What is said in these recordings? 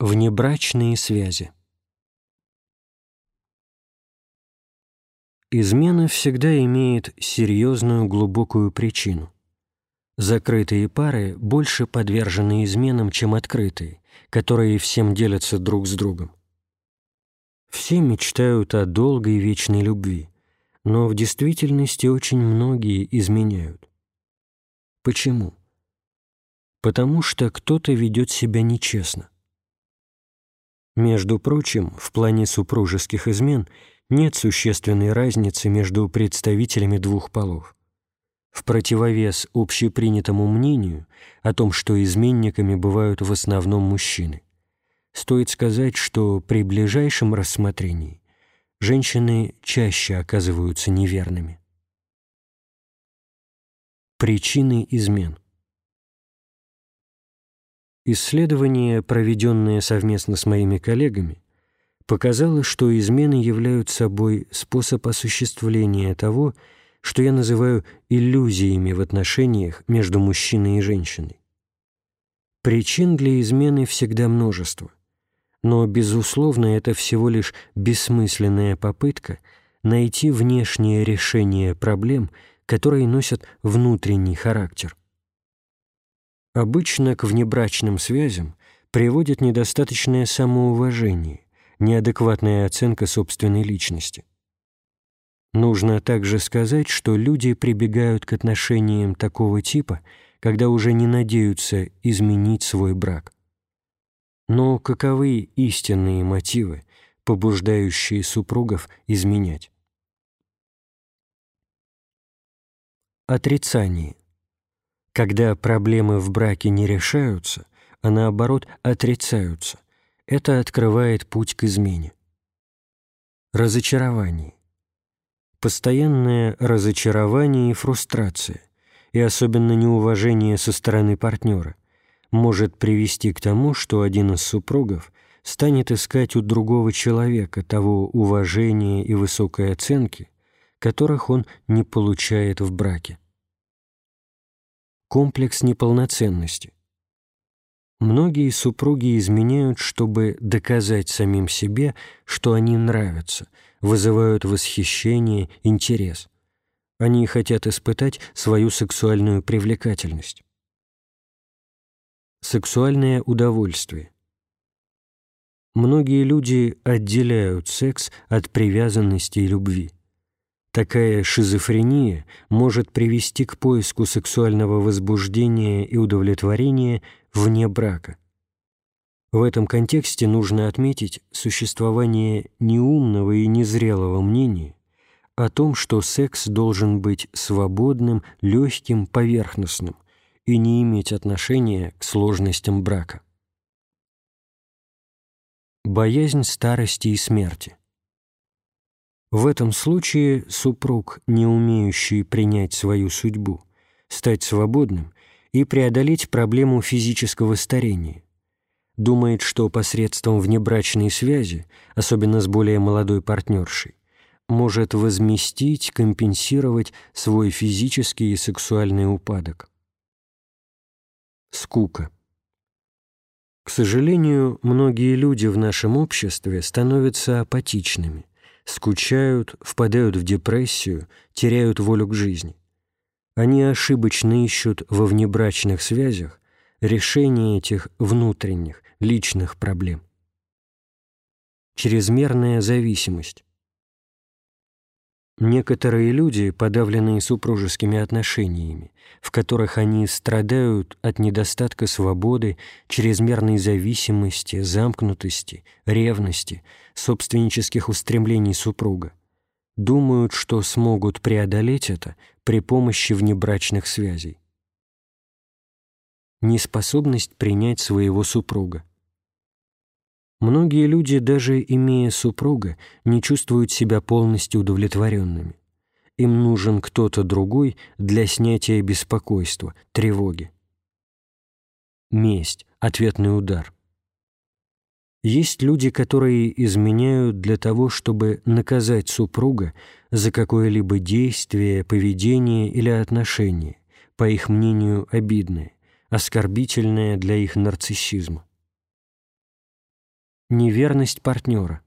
Внебрачные связи Измена всегда имеет серьезную глубокую причину. Закрытые пары больше подвержены изменам, чем открытые, которые всем делятся друг с другом. Все мечтают о долгой вечной любви, но в действительности очень многие изменяют. Почему? Потому что кто-то ведет себя нечестно. Между прочим, в плане супружеских измен нет существенной разницы между представителями двух полов. В противовес общепринятому мнению о том, что изменниками бывают в основном мужчины, стоит сказать, что при ближайшем рассмотрении женщины чаще оказываются неверными. Причины измен – Исследование, проведенное совместно с моими коллегами, показало, что измены являются собой способ осуществления того, что я называю иллюзиями в отношениях между мужчиной и женщиной. Причин для измены всегда множество, но, безусловно, это всего лишь бессмысленная попытка найти внешнее решение проблем, которые носят внутренний характер. Обычно к внебрачным связям приводит недостаточное самоуважение, неадекватная оценка собственной личности. Нужно также сказать, что люди прибегают к отношениям такого типа, когда уже не надеются изменить свой брак. Но каковы истинные мотивы, побуждающие супругов изменять? Отрицание – когда проблемы в браке не решаются, а наоборот отрицаются, это открывает путь к измене. Разочарование. Постоянное разочарование и фрустрация, и особенно неуважение со стороны партнера, может привести к тому, что один из супругов станет искать у другого человека того уважения и высокой оценки, которых он не получает в браке комплекс неполноценности. Многие супруги изменяют, чтобы доказать самим себе, что они нравятся, вызывают восхищение, интерес. Они хотят испытать свою сексуальную привлекательность. Сексуальное удовольствие. Многие люди отделяют секс от привязанности и любви. Такая шизофрения может привести к поиску сексуального возбуждения и удовлетворения вне брака. В этом контексте нужно отметить существование неумного и незрелого мнения о том, что секс должен быть свободным, легким, поверхностным и не иметь отношения к сложностям брака. Боязнь старости и смерти – в этом случае супруг, не умеющий принять свою судьбу, стать свободным и преодолеть проблему физического старения, думает, что посредством внебрачной связи, особенно с более молодой партнершей, может возместить, компенсировать свой физический и сексуальный упадок. Скука. К сожалению, многие люди в нашем обществе становятся апатичными – скучают, впадают в депрессию, теряют волю к жизни. Они ошибочно ищут во внебрачных связях решение этих внутренних, личных проблем. Чрезмерная зависимость. Некоторые люди, подавленные супружескими отношениями, в которых они страдают от недостатка свободы, чрезмерной зависимости, замкнутости, ревности, собственнических устремлений супруга, думают, что смогут преодолеть это при помощи внебрачных связей. Неспособность принять своего супруга. Многие люди, даже имея супруга, не чувствуют себя полностью удовлетворенными. Им нужен кто-то другой для снятия беспокойства, тревоги. Месть, ответный удар. Есть люди, которые изменяют для того, чтобы наказать супруга за какое-либо действие, поведение или отношение, по их мнению, обидное, оскорбительное для их нарциссизма. Неверность партнера.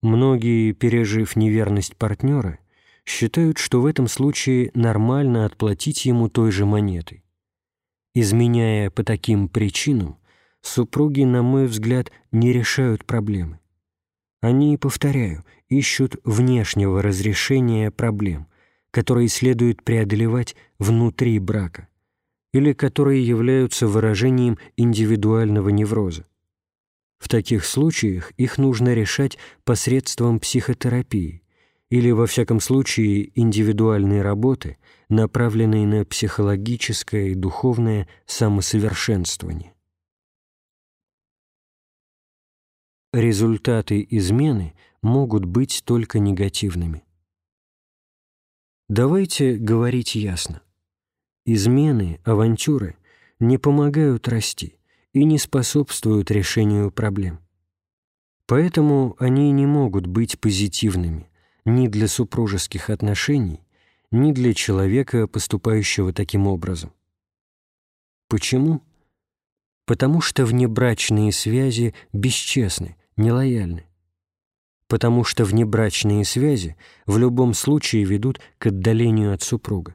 Многие, пережив неверность партнера, считают, что в этом случае нормально отплатить ему той же монетой. Изменяя по таким причинам, супруги, на мой взгляд, не решают проблемы. Они, повторяю, ищут внешнего разрешения проблем, которые следует преодолевать внутри брака или которые являются выражением индивидуального невроза. В таких случаях их нужно решать посредством психотерапии или, во всяком случае, индивидуальной работы, направленной на психологическое и духовное самосовершенствование. Результаты измены могут быть только негативными. Давайте говорить ясно. Измены, авантюры не помогают расти и не способствуют решению проблем. Поэтому они не могут быть позитивными ни для супружеских отношений, ни для человека, поступающего таким образом. Почему? Потому что внебрачные связи бесчестны, нелояльны. Потому что внебрачные связи в любом случае ведут к отдалению от супруга.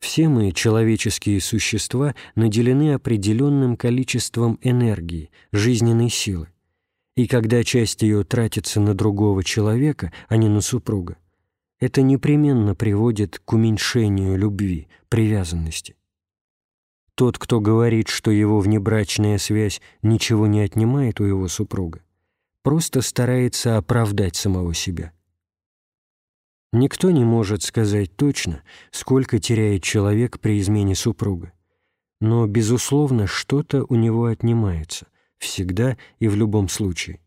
Все мы, человеческие существа, наделены определенным количеством энергии, жизненной силы. И когда часть ее тратится на другого человека, а не на супруга, это непременно приводит к уменьшению любви, привязанности. Тот, кто говорит, что его внебрачная связь ничего не отнимает у его супруга, просто старается оправдать самого себя. Никто не может сказать точно, сколько теряет человек при измене супруга. Но, безусловно, что-то у него отнимается, всегда и в любом случае.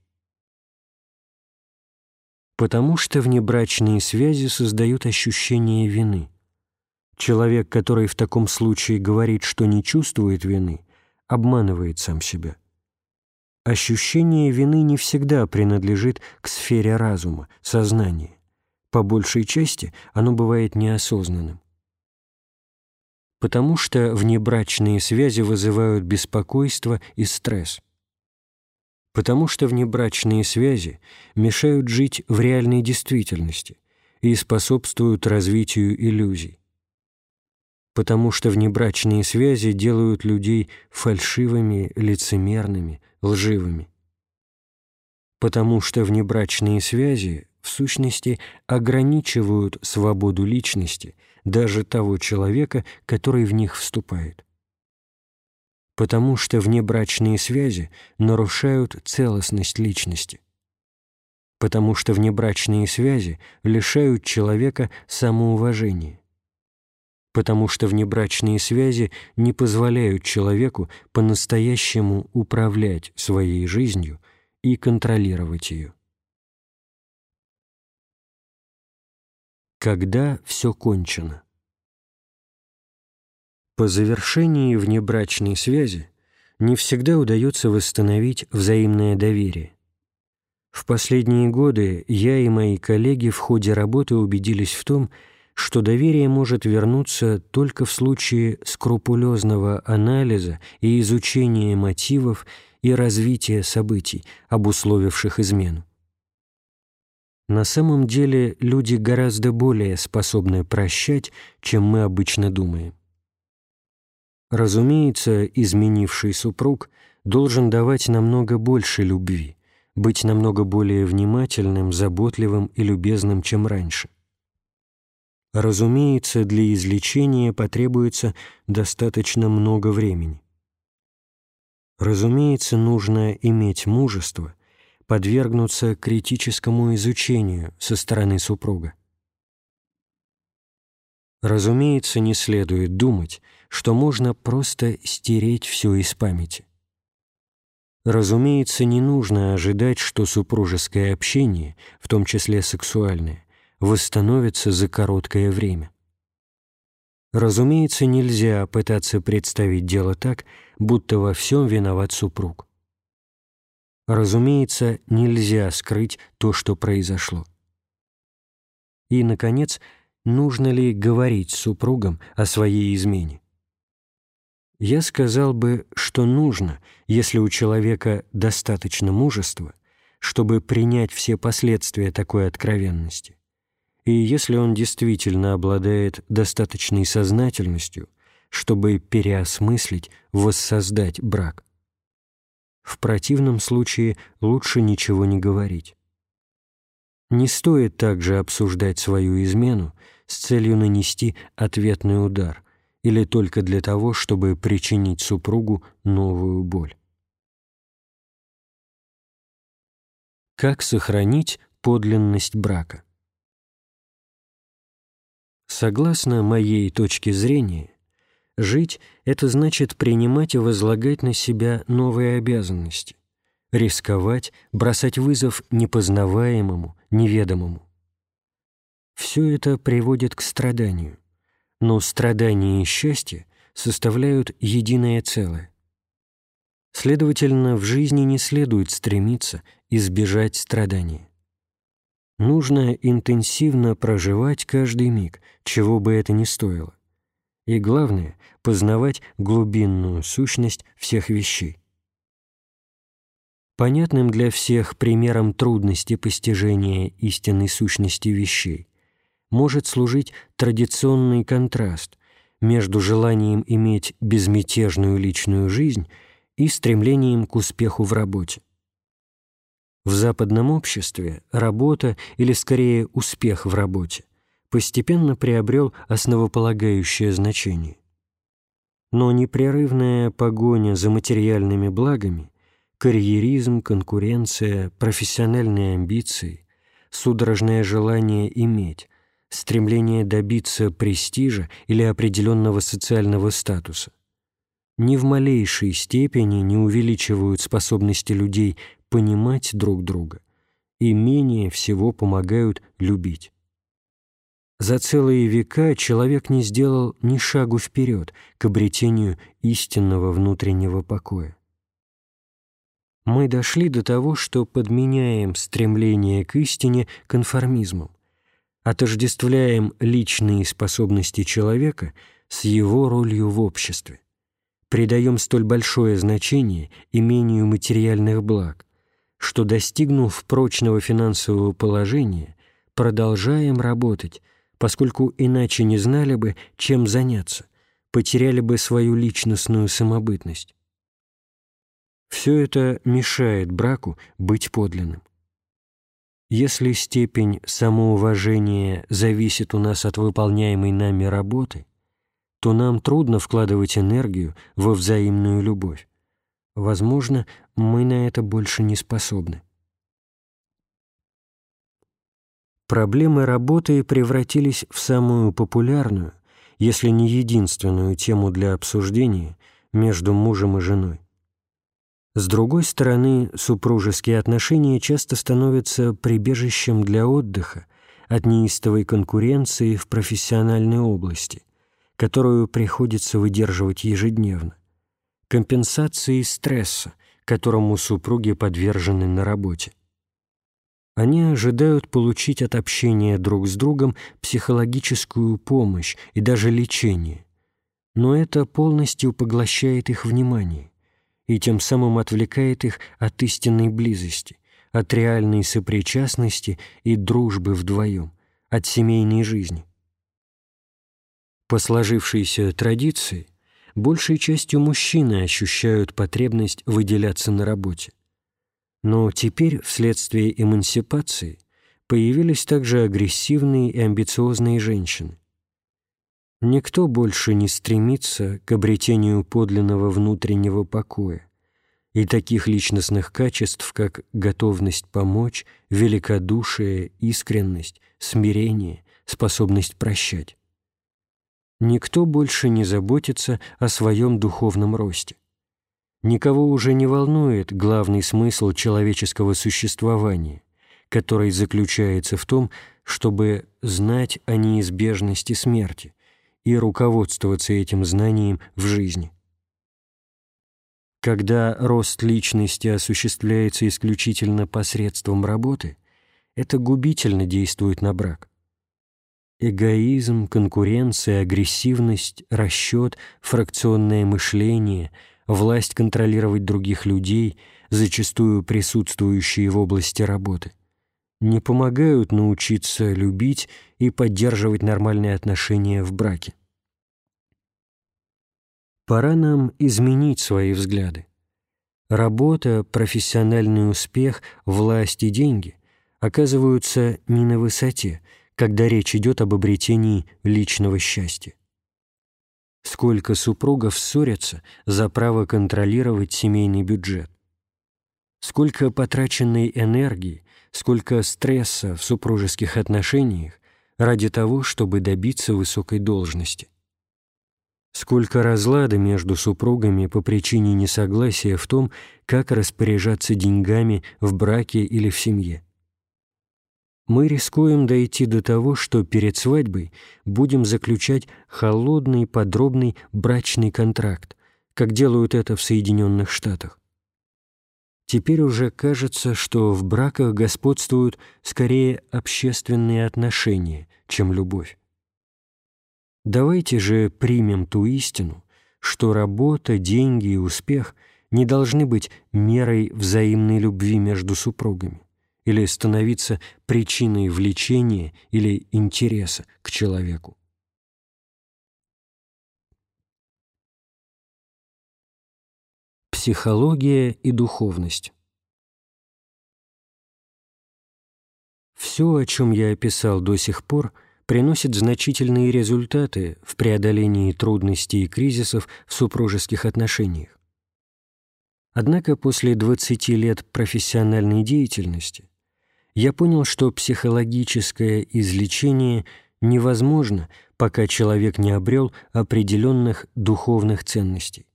Потому что внебрачные связи создают ощущение вины. Человек, который в таком случае говорит, что не чувствует вины, обманывает сам себя. Ощущение вины не всегда принадлежит к сфере разума, сознания. По большей части оно бывает неосознанным. Потому что внебрачные связи вызывают беспокойство и стресс. Потому что внебрачные связи мешают жить в реальной действительности и способствуют развитию иллюзий. Потому что внебрачные связи делают людей фальшивыми, лицемерными, лживыми. Потому что внебрачные связи в сущности, ограничивают свободу личности даже того человека, который в них вступает. Потому что внебрачные связи нарушают целостность личности. Потому что внебрачные связи лишают человека самоуважения. Потому что внебрачные связи не позволяют человеку по-настоящему управлять своей жизнью и контролировать ее. Когда все кончено. По завершении внебрачной связи не всегда удается восстановить взаимное доверие. В последние годы я и мои коллеги в ходе работы убедились в том, что доверие может вернуться только в случае скрупулезного анализа и изучения мотивов и развития событий, обусловивших измену. На самом деле люди гораздо более способны прощать, чем мы обычно думаем. Разумеется, изменивший супруг должен давать намного больше любви, быть намного более внимательным, заботливым и любезным, чем раньше. Разумеется, для излечения потребуется достаточно много времени. Разумеется, нужно иметь мужество – подвергнуться критическому изучению со стороны супруга. Разумеется, не следует думать, что можно просто стереть все из памяти. Разумеется, не нужно ожидать, что супружеское общение, в том числе сексуальное, восстановится за короткое время. Разумеется, нельзя пытаться представить дело так, будто во всем виноват супруг. Разумеется, нельзя скрыть то, что произошло. И, наконец, нужно ли говорить с супругом о своей измене? Я сказал бы, что нужно, если у человека достаточно мужества, чтобы принять все последствия такой откровенности, и если он действительно обладает достаточной сознательностью, чтобы переосмыслить, воссоздать брак. В противном случае лучше ничего не говорить. Не стоит также обсуждать свою измену с целью нанести ответный удар или только для того, чтобы причинить супругу новую боль. Как сохранить подлинность брака? Согласно моей точке зрения, жить — это значит принимать и возлагать на себя новые обязанности, рисковать, бросать вызов непознаваемому, неведомому. Все это приводит к страданию, но страдание и счастье составляют единое целое. Следовательно, в жизни не следует стремиться избежать страдания. Нужно интенсивно проживать каждый миг, чего бы это ни стоило. И главное — познавать глубинную сущность всех вещей. Понятным для всех примером трудности постижения истинной сущности вещей может служить традиционный контраст между желанием иметь безмятежную личную жизнь и стремлением к успеху в работе. В западном обществе работа, или скорее успех в работе, постепенно приобрел основополагающее значение. Но непрерывная погоня за материальными благами, карьеризм, конкуренция, профессиональные амбиции, судорожное желание иметь, стремление добиться престижа или определенного социального статуса ни в малейшей степени не увеличивают способности людей понимать друг друга и менее всего помогают любить. За целые века человек не сделал ни шагу вперед к обретению истинного внутреннего покоя. Мы дошли до того, что подменяем стремление к истине конформизмом, отождествляем личные способности человека с его ролью в обществе, придаем столь большое значение имению материальных благ, что, достигнув прочного финансового положения, продолжаем работать, поскольку иначе не знали бы, чем заняться, потеряли бы свою личностную самобытность. Все это мешает браку быть подлинным. Если степень самоуважения зависит у нас от выполняемой нами работы, то нам трудно вкладывать энергию во взаимную любовь. Возможно, мы на это больше не способны. Проблемы работы превратились в самую популярную, если не единственную тему для обсуждения между мужем и женой. С другой стороны, супружеские отношения часто становятся прибежищем для отдыха от неистовой конкуренции в профессиональной области, которую приходится выдерживать ежедневно компенсации стресса, которому супруги подвержены на работе. Они ожидают получить от общения друг с другом психологическую помощь и даже лечение, но это полностью поглощает их внимание и тем самым отвлекает их от истинной близости, от реальной сопричастности и дружбы вдвоем, от семейной жизни. По сложившейся традиции большей частью мужчины ощущают потребность выделяться на работе. Но теперь, вследствие эмансипации, появились также агрессивные и амбициозные женщины. Никто больше не стремится к обретению подлинного внутреннего покоя и таких личностных качеств, как готовность помочь, великодушие, искренность, смирение, способность прощать никто больше не заботится о своем духовном росте. Никого уже не волнует главный смысл человеческого существования, который заключается в том, чтобы знать о неизбежности смерти и руководствоваться этим знанием в жизни. Когда рост личности осуществляется исключительно посредством работы, это губительно действует на брак. эгоизм, конкуренция, агрессивность, расчет, фракционное мышление, власть контролировать других людей, зачастую присутствующие в области работы, не помогают научиться любить и поддерживать нормальные отношения в браке. Пора нам изменить свои взгляды. Работа, профессиональный успех, власть и деньги оказываются не на высоте, когда речь идет об обретении личного счастья. Сколько супругов ссорятся за право контролировать семейный бюджет. Сколько потраченной энергии, сколько стресса в супружеских отношениях ради того, чтобы добиться высокой должности. Сколько разлада между супругами по причине несогласия в том, как распоряжаться деньгами в браке или в семье. Мы рискуем дойти до того, что перед свадьбой будем заключать холодный, подробный брачный контракт, как делают это в Соединенных Штатах. Теперь уже кажется, что в браках господствуют скорее общественные отношения, чем любовь. Давайте же примем ту истину, что работа, деньги и успех не должны быть мерой взаимной любви между супругами или становиться причиной влечения или интереса к человеку. Психология и духовность Все, о чем я описал до сих пор – приносит значительные результаты в преодолении трудностей и кризисов в супружеских отношениях. Однако после 20 лет профессиональной деятельности я понял, что психологическое излечение невозможно, пока человек не обрел определенных духовных ценностей.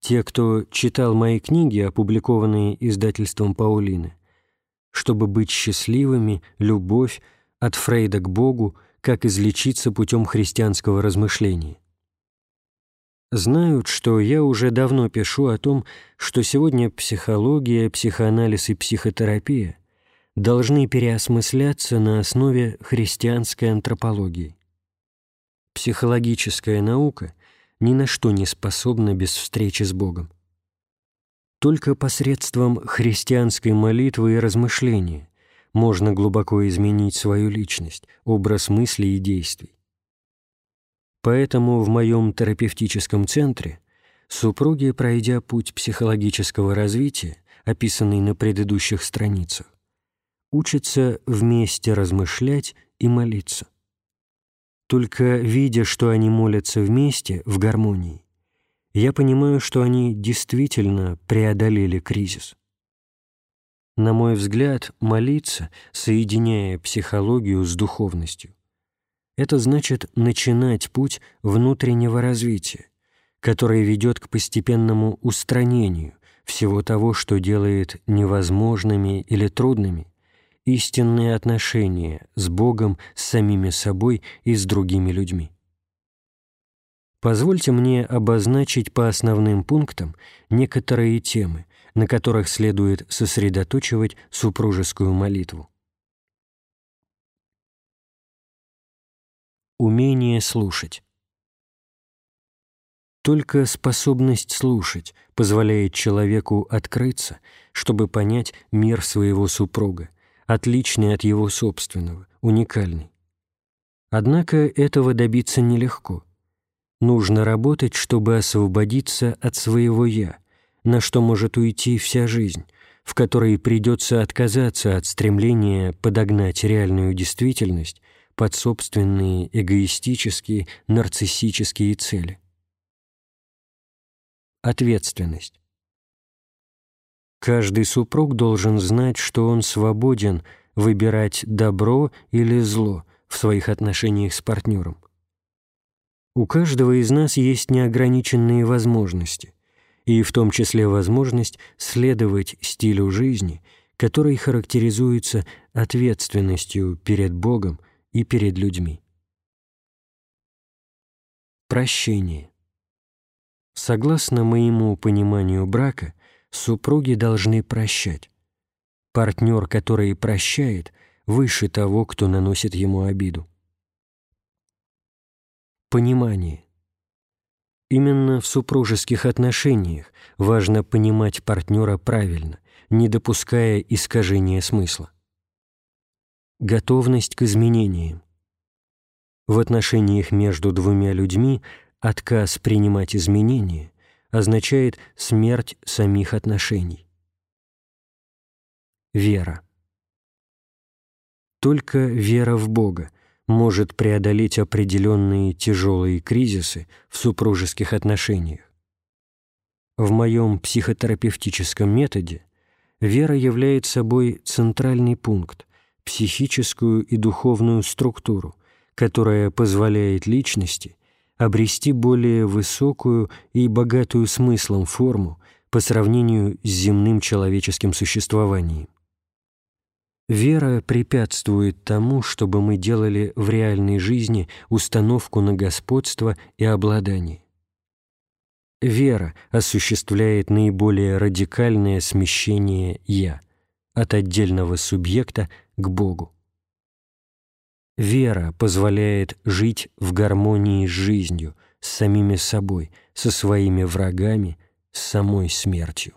Те, кто читал мои книги, опубликованные издательством Паулины, чтобы быть счастливыми, любовь, от Фрейда к Богу, как излечиться путем христианского размышления. Знают, что я уже давно пишу о том, что сегодня психология, психоанализ и психотерапия должны переосмысляться на основе христианской антропологии. Психологическая наука ни на что не способна без встречи с Богом. Только посредством христианской молитвы и размышления можно глубоко изменить свою личность, образ мыслей и действий. Поэтому в моем терапевтическом центре супруги, пройдя путь психологического развития, описанный на предыдущих страницах, учатся вместе размышлять и молиться. Только видя, что они молятся вместе, в гармонии, я понимаю, что они действительно преодолели кризис. На мой взгляд, молиться, соединяя психологию с духовностью, это значит начинать путь внутреннего развития, который ведет к постепенному устранению всего того, что делает невозможными или трудными истинные отношения с Богом, с самими собой и с другими людьми. Позвольте мне обозначить по основным пунктам некоторые темы, на которых следует сосредоточивать супружескую молитву. Умение слушать. Только способность слушать позволяет человеку открыться, чтобы понять мир своего супруга, отличный от его собственного, уникальный. Однако этого добиться нелегко. Нужно работать, чтобы освободиться от своего «я», на что может уйти вся жизнь, в которой придется отказаться от стремления подогнать реальную действительность под собственные эгоистические, нарциссические цели. Ответственность. Каждый супруг должен знать, что он свободен выбирать добро или зло в своих отношениях с партнером. У каждого из нас есть неограниченные возможности – и в том числе возможность следовать стилю жизни, который характеризуется ответственностью перед Богом и перед людьми. Прощение. Согласно моему пониманию брака, супруги должны прощать. Партнер, который прощает, выше того, кто наносит ему обиду. Понимание. Именно в супружеских отношениях важно понимать партнера правильно, не допуская искажения смысла. Готовность к изменениям. В отношениях между двумя людьми отказ принимать изменения означает смерть самих отношений. Вера. Только вера в Бога может преодолеть определенные тяжелые кризисы в супружеских отношениях. В моем психотерапевтическом методе вера является собой центральный пункт, психическую и духовную структуру, которая позволяет личности обрести более высокую и богатую смыслом форму по сравнению с земным человеческим существованием. Вера препятствует тому, чтобы мы делали в реальной жизни установку на господство и обладание. Вера осуществляет наиболее радикальное смещение «я» от отдельного субъекта к Богу. Вера позволяет жить в гармонии с жизнью, с самими собой, со своими врагами, с самой смертью.